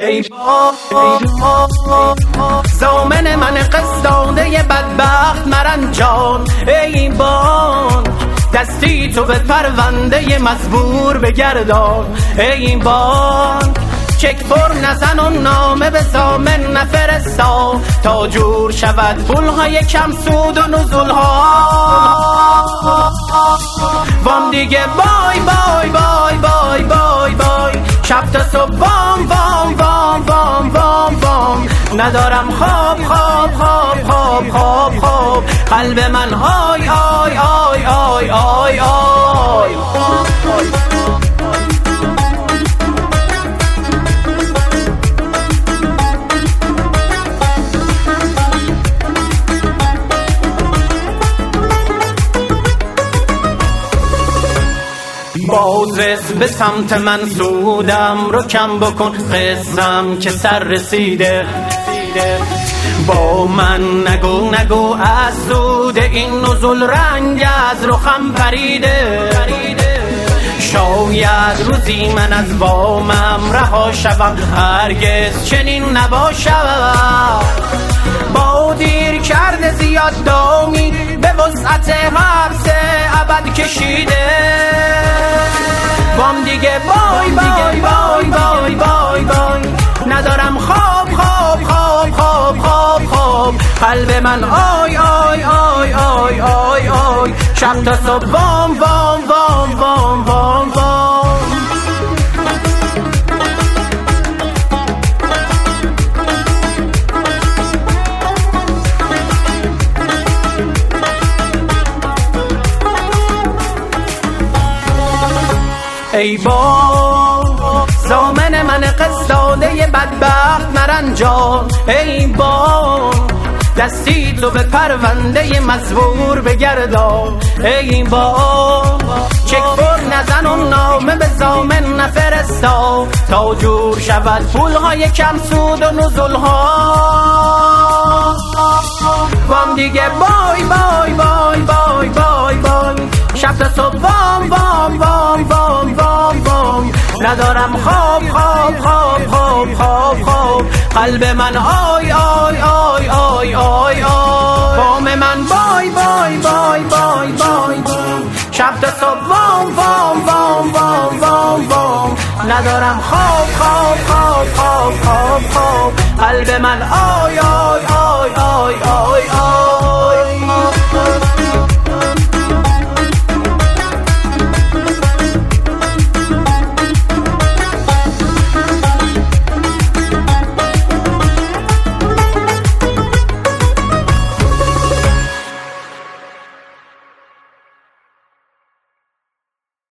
ای زامن من قصدانه بدبخت مرنجان ای بان دستی تو به پرونده مزبور بگردان. ای بان چک پر نزن و نامه به زامن نفرستا. تا جور شود پولهای کم سود و نزول ها وام دیگه بای بای بای بای بای بای. شب تا صبح وام وام. ندارم. خواب خواب خواب خواب خواب خواب قلب من آی آی آی آی آی آی بازرس به سمت من سودم رو کم بکن. قسم که سر رسیده. با من نگو نگو از سود این نزول رنگ از رخم پریده. شاید روزی من از وامم رها شوم. هرگز چنین نباشم. با دیر کرده زیاد دامی به وسعت حبس ابد کشیده. بام دیگه بای بای بای قلب من. آی آی آی آی آی آی. شب تا صبح. وام وام وام وام وام ای با زامن من قصداده بدبخت مرنجان. ای با دستی تو به پرونده مزبور بگردان ای با چک پر نزن و نامه به زامن نفرستا. تا جور شود پولهای کم سود و نزول ها وام دیگه بای بای بای بای بای بای. شب تا صبح وام وام وام وام وام وام. ندارم خواب خواب خواب خواب خواب خواب. قلب من آی آی آی آی بام من بای بای بای بای بای بای شب تا صبح وام وام وام وام وام وام ندارم خواب خواب خواب خواب خواب خواب قلب من آی آی